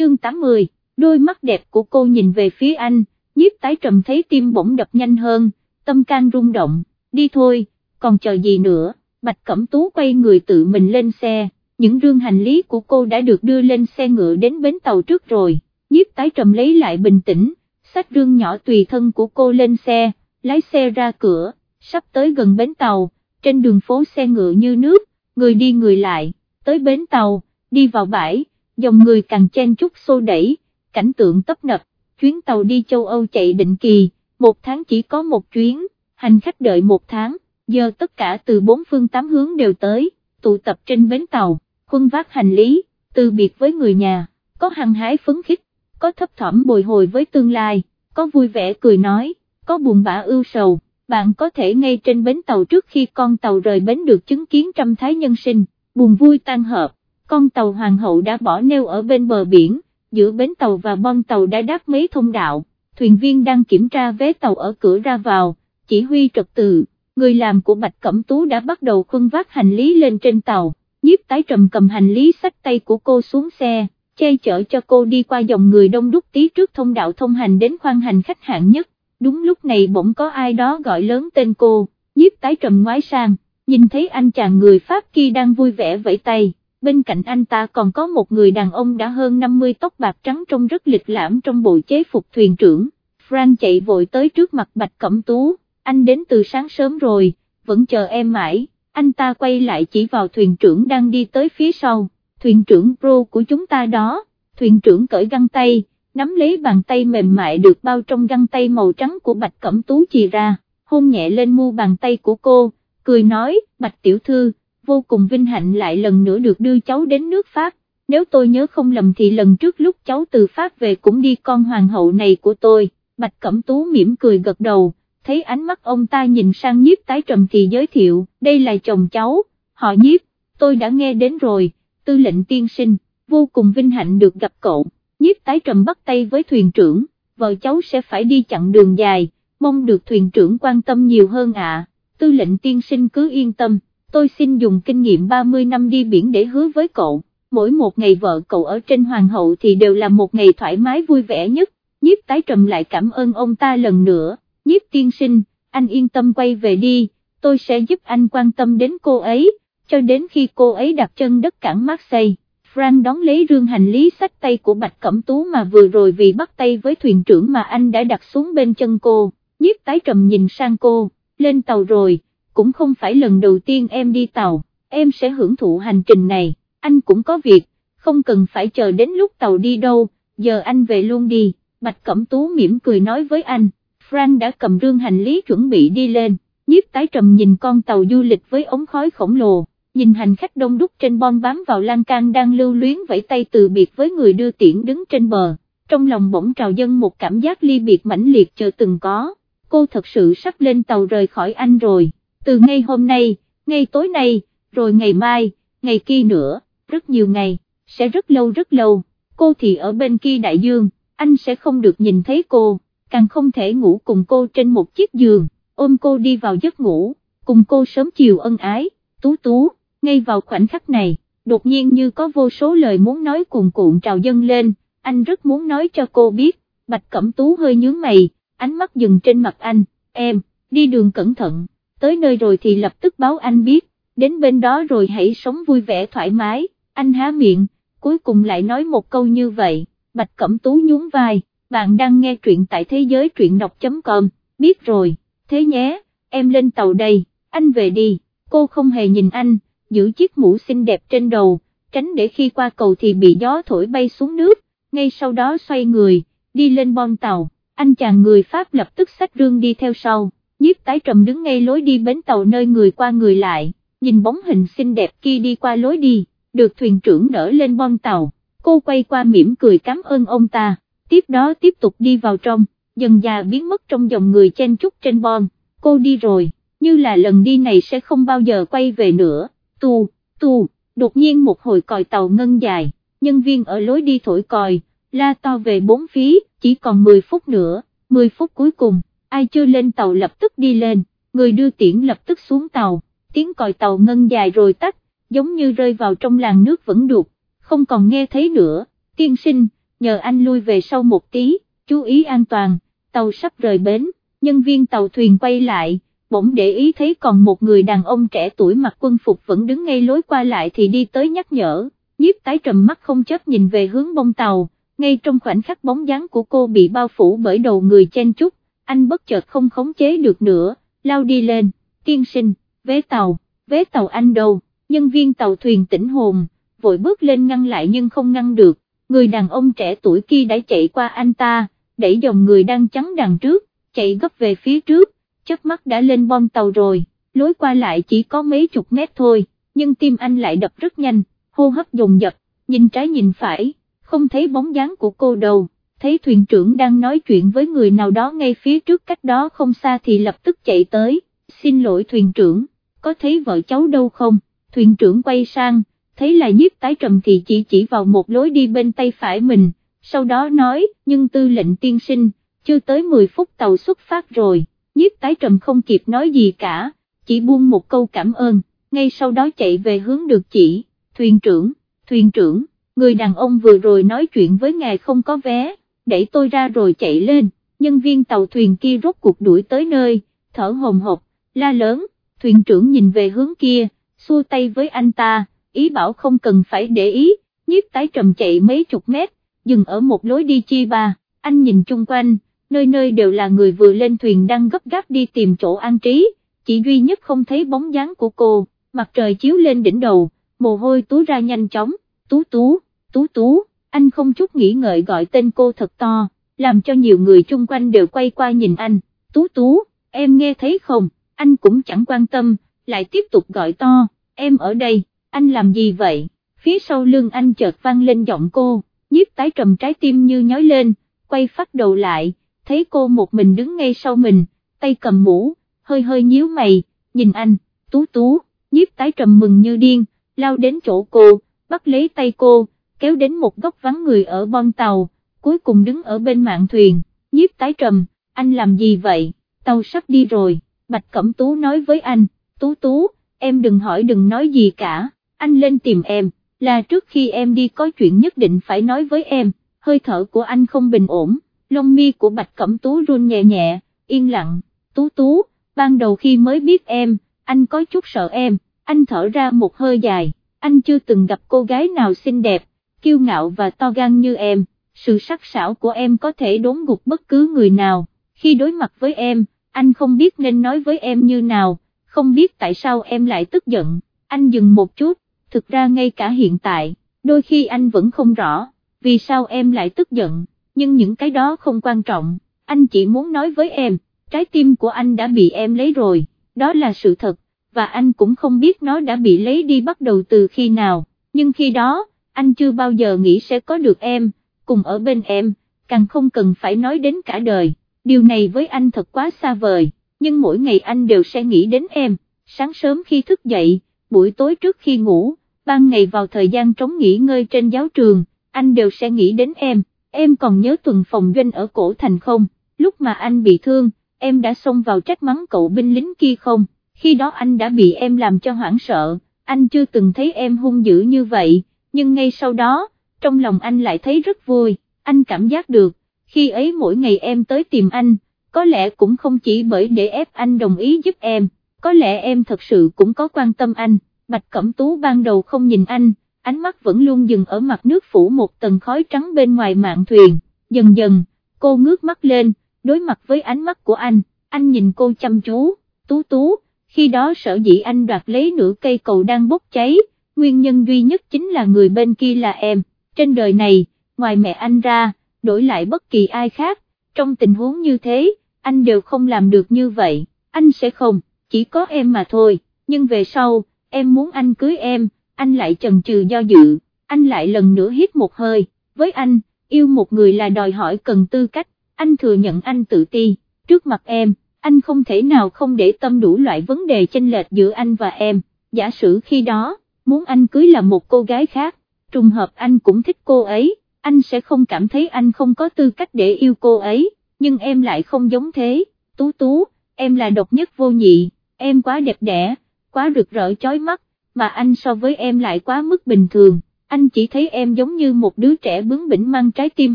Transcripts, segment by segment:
chương 80, đôi mắt đẹp của cô nhìn về phía anh, nhiếp tái trầm thấy tim bỗng đập nhanh hơn, tâm can rung động, đi thôi, còn chờ gì nữa, Bạch Cẩm Tú quay người tự mình lên xe, những rương hành lý của cô đã được đưa lên xe ngựa đến bến tàu trước rồi, nhiếp tái trầm lấy lại bình tĩnh, xách rương nhỏ tùy thân của cô lên xe, lái xe ra cửa, sắp tới gần bến tàu, trên đường phố xe ngựa như nước, người đi người lại, tới bến tàu, đi vào bãi, dòng người càng chen chúc xô đẩy, cảnh tượng tấp nập, chuyến tàu đi châu Âu chạy định kỳ, một tháng chỉ có một chuyến, hành khách đợi một tháng, giờ tất cả từ bốn phương tám hướng đều tới, tụ tập trên bến tàu, khuân vác hành lý, từ biệt với người nhà, có hăng hái phấn khích, có thấp thỏm bồi hồi với tương lai, có vui vẻ cười nói, có buồn bã ưu sầu, bạn có thể ngay trên bến tàu trước khi con tàu rời bến được chứng kiến trăm thái nhân sinh, buồn vui tan hợp, con tàu hoàng hậu đã bỏ neo ở bên bờ biển, giữa bến tàu và bon tàu đã đáp mấy thông đạo, thuyền viên đang kiểm tra vé tàu ở cửa ra vào, chỉ huy trật tự, người làm của Bạch Cẩm Tú đã bắt đầu khuân vác hành lý lên trên tàu, nhiếp tái trầm cầm hành lý sách tay của cô xuống xe, che chở cho cô đi qua dòng người đông đúc tí trước thông đạo thông hành đến khoang hành khách hạng nhất, đúng lúc này bỗng có ai đó gọi lớn tên cô, nhiếp tái trầm ngoái sang, nhìn thấy anh chàng người Pháp kia đang vui vẻ vẫy tay bên cạnh anh ta còn có một người đàn ông đã hơn 50 tóc bạc trắng trông rất lịch lãm trong bộ chế phục thuyền trưởng, Frank chạy vội tới trước mặt Bạch Cẩm Tú, anh đến từ sáng sớm rồi, vẫn chờ em mãi, anh ta quay lại chỉ vào thuyền trưởng đang đi tới phía sau, thuyền trưởng pro của chúng ta đó, thuyền trưởng cởi găng tay, nắm lấy bàn tay mềm mại được bao trong găng tay màu trắng của Bạch Cẩm Tú chì ra, hôn nhẹ lên mu bàn tay của cô, cười nói, Bạch Tiểu Thư, vô cùng vinh hạnh lại lần nữa được đưa cháu đến nước Pháp, nếu tôi nhớ không lầm thì lần trước lúc cháu từ Pháp về cũng đi con hoàng hậu này của tôi, Bạch Cẩm Tú mỉm cười gật đầu, thấy ánh mắt ông ta nhìn sang nhiếp tái trầm thì giới thiệu, đây là chồng cháu, họ nhiếp, tôi đã nghe đến rồi, tư lệnh tiên sinh, vô cùng vinh hạnh được gặp cậu, nhiếp tái trầm bắt tay với thuyền trưởng, vợ cháu sẽ phải đi chặng đường dài, mong được thuyền trưởng quan tâm nhiều hơn ạ, tư lệnh tiên sinh cứ yên tâm tôi xin dùng kinh nghiệm 30 năm đi biển để hứa với cậu, mỗi một ngày vợ cậu ở trên hoàng hậu thì đều là một ngày thoải mái vui vẻ nhất, nhiếp tái trầm lại cảm ơn ông ta lần nữa, nhiếp tiên sinh, anh yên tâm quay về đi, tôi sẽ giúp anh quan tâm đến cô ấy, cho đến khi cô ấy đặt chân đất cảng Marseille. Frank đón lấy rương hành lý sách tay của Bạch Cẩm Tú mà vừa rồi vì bắt tay với thuyền trưởng mà anh đã đặt xuống bên chân cô, nhiếp tái trầm nhìn sang cô, lên tàu rồi cũng không phải lần đầu tiên em đi tàu, em sẽ hưởng thụ hành trình này, anh cũng có việc, không cần phải chờ đến lúc tàu đi đâu, giờ anh về luôn đi, Bạch Cẩm Tú mỉm cười nói với anh, Frank đã cầm rương hành lý chuẩn bị đi lên, nhiếp tái trầm nhìn con tàu du lịch với ống khói khổng lồ, nhìn hành khách đông đúc trên bon bám vào lan can đang lưu luyến vẫy tay từ biệt với người đưa tiễn đứng trên bờ, trong lòng bỗng trào dân một cảm giác ly biệt mãnh liệt chưa từng có, cô thật sự sắp lên tàu rời khỏi anh rồi từ ngay hôm nay, ngay tối nay, rồi ngày mai, ngày kia nữa, rất nhiều ngày, sẽ rất lâu rất lâu, cô thì ở bên kia đại dương, anh sẽ không được nhìn thấy cô, càng không thể ngủ cùng cô trên một chiếc giường, ôm cô đi vào giấc ngủ, cùng cô sớm chiều ân ái, tú tú, ngay vào khoảnh khắc này, đột nhiên như có vô số lời muốn nói cuồn cuộn trào dâng lên, anh rất muốn nói cho cô biết, Bạch Cẩm Tú hơi nhướng mày, ánh mắt dừng trên mặt anh, em, đi đường cẩn thận tới nơi rồi thì lập tức báo anh biết, đến bên đó rồi hãy sống vui vẻ thoải mái, anh há miệng, cuối cùng lại nói một câu như vậy, Bạch Cẩm Tú nhún vai, bạn đang nghe truyện tại thế giới truyện đọc.com, biết rồi, thế nhé, em lên tàu đây, anh về đi, cô không hề nhìn anh, giữ chiếc mũ xinh đẹp trên đầu, tránh để khi qua cầu thì bị gió thổi bay xuống nước, ngay sau đó xoay người, đi lên bon tàu, anh chàng người Pháp lập tức xách rương đi theo sau nhiếp tái trầm đứng ngay lối đi bến tàu nơi người qua người lại, nhìn bóng hình xinh đẹp kia đi qua lối đi, được thuyền trưởng đỡ lên bon tàu, cô quay qua mỉm cười cảm ơn ông ta, tiếp đó tiếp tục đi vào trong, dần già biến mất trong dòng người chen chúc trên bon, cô đi rồi, như là lần đi này sẽ không bao giờ quay về nữa, tu, tu, đột nhiên một hồi còi tàu ngân dài, nhân viên ở lối đi thổi còi, la to về bốn phí, chỉ còn 10 phút nữa, 10 phút cuối cùng ai chưa lên tàu lập tức đi lên, người đưa tiễn lập tức xuống tàu, tiếng còi tàu ngân dài rồi tắt, giống như rơi vào trong làng nước vẫn đục, không còn nghe thấy nữa, tiên sinh, nhờ anh lui về sau một tí, chú ý an toàn, tàu sắp rời bến, nhân viên tàu thuyền quay lại, bỗng để ý thấy còn một người đàn ông trẻ tuổi mặc quân phục vẫn đứng ngay lối qua lại thì đi tới nhắc nhở, nhiếp tái trầm mắt không chấp nhìn về hướng bông tàu, ngay trong khoảnh khắc bóng dáng của cô bị bao phủ bởi đầu người chen chúc, anh bất chợt không khống chế được nữa, lao đi lên, tiên sinh, vé tàu, vé tàu anh đâu, nhân viên tàu thuyền tỉnh hồn, vội bước lên ngăn lại nhưng không ngăn được, người đàn ông trẻ tuổi kia đã chạy qua anh ta, đẩy dòng người đang chắn đằng trước, chạy gấp về phía trước, chớp mắt đã lên bom tàu rồi, lối qua lại chỉ có mấy chục mét thôi, nhưng tim anh lại đập rất nhanh, hô hấp dồn dập, nhìn trái nhìn phải, không thấy bóng dáng của cô đâu, thấy thuyền trưởng đang nói chuyện với người nào đó ngay phía trước cách đó không xa thì lập tức chạy tới, xin lỗi thuyền trưởng, có thấy vợ cháu đâu không, thuyền trưởng quay sang, thấy là nhiếp tái trầm thì chỉ chỉ vào một lối đi bên tay phải mình, sau đó nói, nhưng tư lệnh tiên sinh, chưa tới 10 phút tàu xuất phát rồi, nhiếp tái trầm không kịp nói gì cả, chỉ buông một câu cảm ơn, ngay sau đó chạy về hướng được chỉ, thuyền trưởng, thuyền trưởng, người đàn ông vừa rồi nói chuyện với ngài không có vé, đẩy tôi ra rồi chạy lên, nhân viên tàu thuyền kia rốt cuộc đuổi tới nơi, thở hồng hộc, la lớn, thuyền trưởng nhìn về hướng kia, xua tay với anh ta, ý bảo không cần phải để ý, nhiếp tái trầm chạy mấy chục mét, dừng ở một lối đi chi ba, anh nhìn chung quanh, nơi nơi đều là người vừa lên thuyền đang gấp gáp đi tìm chỗ an trí, chỉ duy nhất không thấy bóng dáng của cô, mặt trời chiếu lên đỉnh đầu, mồ hôi túa ra nhanh chóng, tú tú, tú tú, anh không chút nghĩ ngợi gọi tên cô thật to, làm cho nhiều người chung quanh đều quay qua nhìn anh, tú tú, em nghe thấy không, anh cũng chẳng quan tâm, lại tiếp tục gọi to, em ở đây, anh làm gì vậy, phía sau lưng anh chợt vang lên giọng cô, nhiếp tái trầm trái tim như nhói lên, quay phát đầu lại, thấy cô một mình đứng ngay sau mình, tay cầm mũ, hơi hơi nhíu mày, nhìn anh, tú tú, nhiếp tái trầm mừng như điên, lao đến chỗ cô, bắt lấy tay cô, kéo đến một góc vắng người ở bon tàu, cuối cùng đứng ở bên mạng thuyền, nhiếp tái trầm, anh làm gì vậy, tàu sắp đi rồi, Bạch Cẩm Tú nói với anh, Tú Tú, em đừng hỏi đừng nói gì cả, anh lên tìm em, là trước khi em đi có chuyện nhất định phải nói với em, hơi thở của anh không bình ổn, lông mi của Bạch Cẩm Tú run nhẹ nhẹ, yên lặng, Tú Tú, ban đầu khi mới biết em, anh có chút sợ em, anh thở ra một hơi dài, anh chưa từng gặp cô gái nào xinh đẹp, kiêu ngạo và to gan như em, sự sắc sảo của em có thể đốn gục bất cứ người nào, khi đối mặt với em, anh không biết nên nói với em như nào, không biết tại sao em lại tức giận, anh dừng một chút, thực ra ngay cả hiện tại, đôi khi anh vẫn không rõ, vì sao em lại tức giận, nhưng những cái đó không quan trọng, anh chỉ muốn nói với em, trái tim của anh đã bị em lấy rồi, đó là sự thật, và anh cũng không biết nó đã bị lấy đi bắt đầu từ khi nào, nhưng khi đó, anh chưa bao giờ nghĩ sẽ có được em, cùng ở bên em, càng không cần phải nói đến cả đời, điều này với anh thật quá xa vời, nhưng mỗi ngày anh đều sẽ nghĩ đến em, sáng sớm khi thức dậy, buổi tối trước khi ngủ, ban ngày vào thời gian trống nghỉ ngơi trên giáo trường, anh đều sẽ nghĩ đến em, em còn nhớ tuần phòng doanh ở cổ thành không, lúc mà anh bị thương, em đã xông vào trách mắng cậu binh lính kia không, khi đó anh đã bị em làm cho hoảng sợ, anh chưa từng thấy em hung dữ như vậy, nhưng ngay sau đó, trong lòng anh lại thấy rất vui, anh cảm giác được, khi ấy mỗi ngày em tới tìm anh, có lẽ cũng không chỉ bởi để ép anh đồng ý giúp em, có lẽ em thật sự cũng có quan tâm anh, Bạch Cẩm Tú ban đầu không nhìn anh, ánh mắt vẫn luôn dừng ở mặt nước phủ một tầng khói trắng bên ngoài mạng thuyền, dần dần, cô ngước mắt lên, đối mặt với ánh mắt của anh, anh nhìn cô chăm chú, tú tú, khi đó sở dĩ anh đoạt lấy nửa cây cầu đang bốc cháy, nguyên nhân duy nhất chính là người bên kia là em, trên đời này, ngoài mẹ anh ra, đổi lại bất kỳ ai khác, trong tình huống như thế, anh đều không làm được như vậy, anh sẽ không, chỉ có em mà thôi, nhưng về sau, em muốn anh cưới em, anh lại chần chừ do dự, anh lại lần nữa hít một hơi, với anh, yêu một người là đòi hỏi cần tư cách, anh thừa nhận anh tự ti, trước mặt em, anh không thể nào không để tâm đủ loại vấn đề chênh lệch giữa anh và em, giả sử khi đó, muốn anh cưới là một cô gái khác, trùng hợp anh cũng thích cô ấy, anh sẽ không cảm thấy anh không có tư cách để yêu cô ấy, nhưng em lại không giống thế, tú tú, em là độc nhất vô nhị, em quá đẹp đẽ, quá rực rỡ chói mắt, mà anh so với em lại quá mức bình thường, anh chỉ thấy em giống như một đứa trẻ bướng bỉnh mang trái tim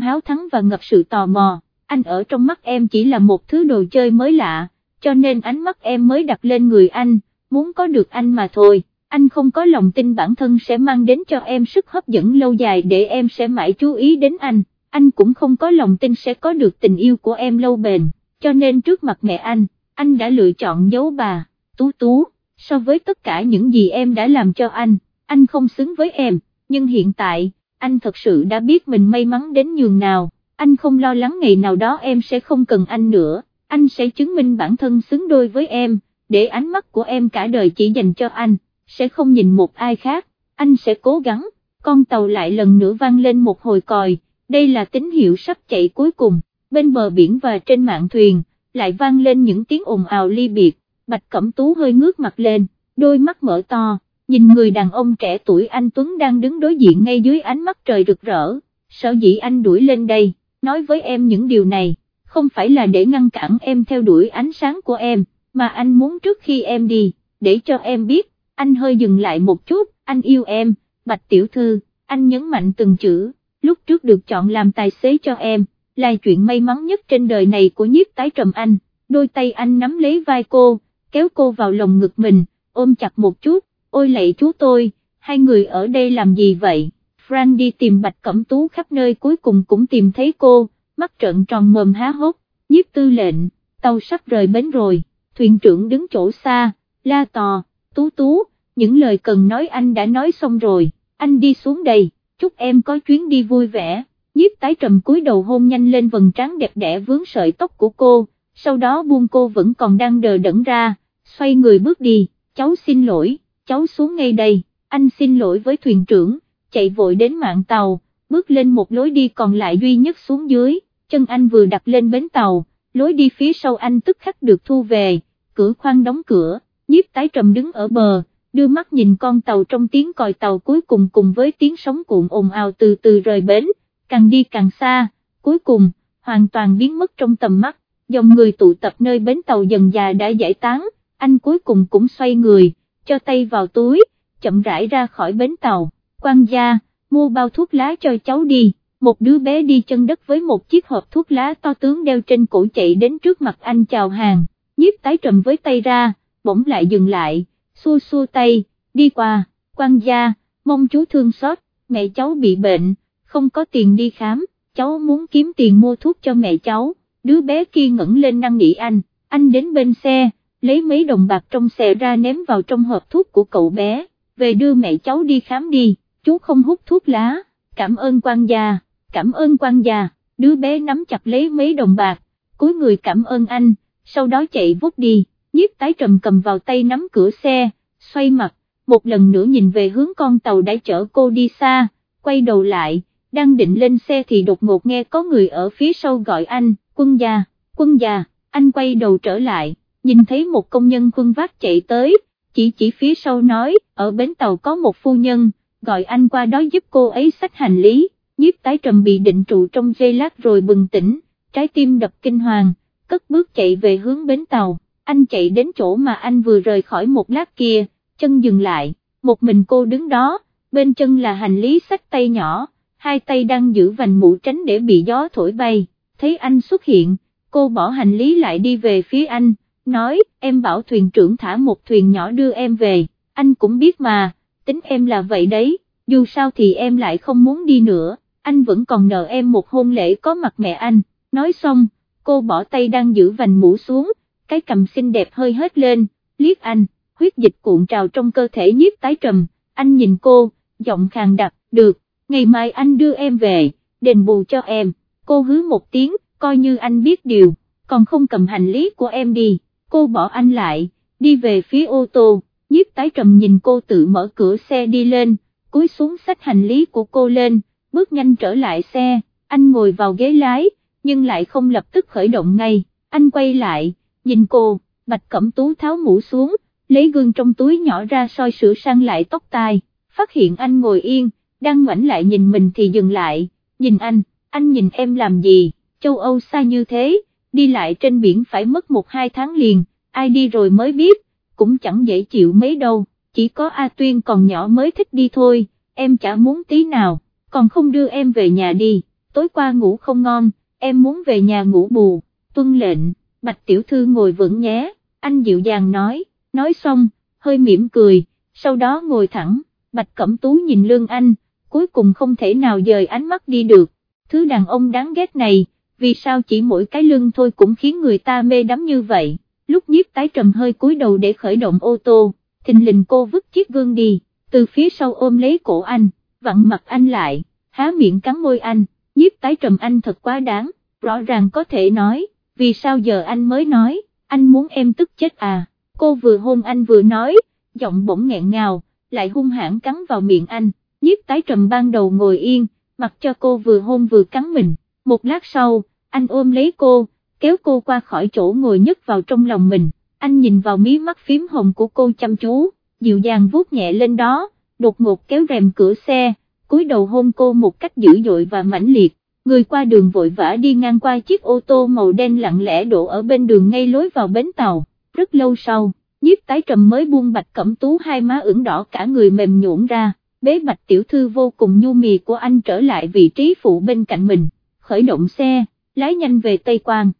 háo thắng và ngập sự tò mò, anh ở trong mắt em chỉ là một thứ đồ chơi mới lạ, cho nên ánh mắt em mới đặt lên người anh, muốn có được anh mà thôi, anh không có lòng tin bản thân sẽ mang đến cho em sức hấp dẫn lâu dài để em sẽ mãi chú ý đến anh, anh cũng không có lòng tin sẽ có được tình yêu của em lâu bền, cho nên trước mặt mẹ anh, anh đã lựa chọn giấu bà, tú tú, so với tất cả những gì em đã làm cho anh, anh không xứng với em, nhưng hiện tại, anh thật sự đã biết mình may mắn đến nhường nào, anh không lo lắng ngày nào đó em sẽ không cần anh nữa, anh sẽ chứng minh bản thân xứng đôi với em, để ánh mắt của em cả đời chỉ dành cho anh, sẽ không nhìn một ai khác, anh sẽ cố gắng, con tàu lại lần nữa vang lên một hồi còi, đây là tín hiệu sắp chạy cuối cùng, bên bờ biển và trên mạng thuyền, lại vang lên những tiếng ồn ào ly biệt, Bạch Cẩm Tú hơi ngước mặt lên, đôi mắt mở to, nhìn người đàn ông trẻ tuổi anh Tuấn đang đứng đối diện ngay dưới ánh mắt trời rực rỡ, sở dĩ anh đuổi lên đây, nói với em những điều này, không phải là để ngăn cản em theo đuổi ánh sáng của em, mà anh muốn trước khi em đi, để cho em biết, anh hơi dừng lại một chút, anh yêu em, Bạch Tiểu Thư, anh nhấn mạnh từng chữ, lúc trước được chọn làm tài xế cho em, là chuyện may mắn nhất trên đời này của nhiếp tái trầm anh, đôi tay anh nắm lấy vai cô, kéo cô vào lòng ngực mình, ôm chặt một chút, ôi lạy chú tôi, hai người ở đây làm gì vậy, Frank đi tìm Bạch Cẩm Tú khắp nơi cuối cùng cũng tìm thấy cô, mắt trợn tròn mồm há hốc, nhiếp tư lệnh, tàu sắp rời bến rồi, thuyền trưởng đứng chỗ xa, la tò, tú tú, những lời cần nói anh đã nói xong rồi, anh đi xuống đây, chúc em có chuyến đi vui vẻ, nhiếp tái trầm cúi đầu hôn nhanh lên vầng trán đẹp đẽ vướng sợi tóc của cô, sau đó buông cô vẫn còn đang đờ đẫn ra, xoay người bước đi, cháu xin lỗi, cháu xuống ngay đây, anh xin lỗi với thuyền trưởng, chạy vội đến mạng tàu, bước lên một lối đi còn lại duy nhất xuống dưới, chân anh vừa đặt lên bến tàu, lối đi phía sau anh tức khắc được thu về, cửa khoang đóng cửa, nhiếp tái trầm đứng ở bờ, đưa mắt nhìn con tàu trong tiếng còi tàu cuối cùng cùng với tiếng sóng cuộn ồn ào từ từ rời bến, càng đi càng xa, cuối cùng, hoàn toàn biến mất trong tầm mắt, dòng người tụ tập nơi bến tàu dần già đã giải tán, anh cuối cùng cũng xoay người, cho tay vào túi, chậm rãi ra khỏi bến tàu, quan gia, mua bao thuốc lá cho cháu đi, một đứa bé đi chân đất với một chiếc hộp thuốc lá to tướng đeo trên cổ chạy đến trước mặt anh chào hàng, nhiếp tái trầm với tay ra, bỗng lại dừng lại, xua xua tay, đi qua, quan gia, mong chú thương xót, mẹ cháu bị bệnh, không có tiền đi khám, cháu muốn kiếm tiền mua thuốc cho mẹ cháu, đứa bé kia ngẩng lên năng nỉ anh, anh đến bên xe, lấy mấy đồng bạc trong xe ra ném vào trong hộp thuốc của cậu bé, về đưa mẹ cháu đi khám đi, chú không hút thuốc lá, cảm ơn quan gia, cảm ơn quan gia, đứa bé nắm chặt lấy mấy đồng bạc, cúi người cảm ơn anh, sau đó chạy vút đi, nhiếp tái trầm cầm vào tay nắm cửa xe, xoay mặt, một lần nữa nhìn về hướng con tàu đã chở cô đi xa, quay đầu lại, đang định lên xe thì đột ngột nghe có người ở phía sau gọi anh, quân gia, quân gia, anh quay đầu trở lại nhìn thấy một công nhân quân vác chạy tới, chỉ chỉ phía sau nói, ở bến tàu có một phu nhân, gọi anh qua đó giúp cô ấy xách hành lý, nhiếp tái trầm bị định trụ trong giây lát rồi bừng tỉnh, trái tim đập kinh hoàng, cất bước chạy về hướng bến tàu, anh chạy đến chỗ mà anh vừa rời khỏi một lát kia, chân dừng lại, một mình cô đứng đó, bên chân là hành lý sách tay nhỏ, hai tay đang giữ vành mũ tránh để bị gió thổi bay, thấy anh xuất hiện, cô bỏ hành lý lại đi về phía anh, nói, em bảo thuyền trưởng thả một thuyền nhỏ đưa em về, anh cũng biết mà, tính em là vậy đấy, dù sao thì em lại không muốn đi nữa, anh vẫn còn nợ em một hôn lễ có mặt mẹ anh, nói xong, cô bỏ tay đang giữ vành mũ xuống, cái cầm xinh đẹp hơi hết lên, liếc anh, huyết dịch cuộn trào trong cơ thể nhiếp tái trầm, anh nhìn cô, giọng khàn đặc, được, ngày mai anh đưa em về, đền bù cho em, cô hứa một tiếng, coi như anh biết điều, còn không cầm hành lý của em đi cô bỏ anh lại, đi về phía ô tô, nhiếp tái trầm nhìn cô tự mở cửa xe đi lên, cúi xuống xách hành lý của cô lên, bước nhanh trở lại xe, anh ngồi vào ghế lái, nhưng lại không lập tức khởi động ngay, anh quay lại, nhìn cô, bạch cẩm tú tháo mũ xuống, lấy gương trong túi nhỏ ra soi sửa sang lại tóc tai, phát hiện anh ngồi yên, đang ngoảnh lại nhìn mình thì dừng lại, nhìn anh, anh nhìn em làm gì, châu Âu xa như thế, đi lại trên biển phải mất một hai tháng liền, ai đi rồi mới biết, cũng chẳng dễ chịu mấy đâu, chỉ có A Tuyên còn nhỏ mới thích đi thôi, em chả muốn tí nào, còn không đưa em về nhà đi, tối qua ngủ không ngon, em muốn về nhà ngủ bù, tuân lệnh, bạch tiểu thư ngồi vững nhé, anh dịu dàng nói, nói xong, hơi mỉm cười, sau đó ngồi thẳng, bạch cẩm tú nhìn lương anh, cuối cùng không thể nào dời ánh mắt đi được, thứ đàn ông đáng ghét này, vì sao chỉ mỗi cái lưng thôi cũng khiến người ta mê đắm như vậy, lúc nhiếp tái trầm hơi cúi đầu để khởi động ô tô, thình lình cô vứt chiếc gương đi, từ phía sau ôm lấy cổ anh, vặn mặt anh lại, há miệng cắn môi anh, nhiếp tái trầm anh thật quá đáng, rõ ràng có thể nói, vì sao giờ anh mới nói, anh muốn em tức chết à, cô vừa hôn anh vừa nói, giọng bỗng nghẹn ngào, lại hung hãn cắn vào miệng anh, nhiếp tái trầm ban đầu ngồi yên, mặc cho cô vừa hôn vừa cắn mình, một lát sau, anh ôm lấy cô, kéo cô qua khỏi chỗ ngồi nhất vào trong lòng mình, anh nhìn vào mí mắt phím hồng của cô chăm chú, dịu dàng vuốt nhẹ lên đó, đột ngột kéo rèm cửa xe, cúi đầu hôn cô một cách dữ dội và mãnh liệt, người qua đường vội vã đi ngang qua chiếc ô tô màu đen lặng lẽ đổ ở bên đường ngay lối vào bến tàu, rất lâu sau, nhiếp tái trầm mới buông bạch cẩm tú hai má ửng đỏ cả người mềm nhũn ra, bế bạch tiểu thư vô cùng nhu mì của anh trở lại vị trí phụ bên cạnh mình, khởi động xe, lái nhanh về Tây Quang.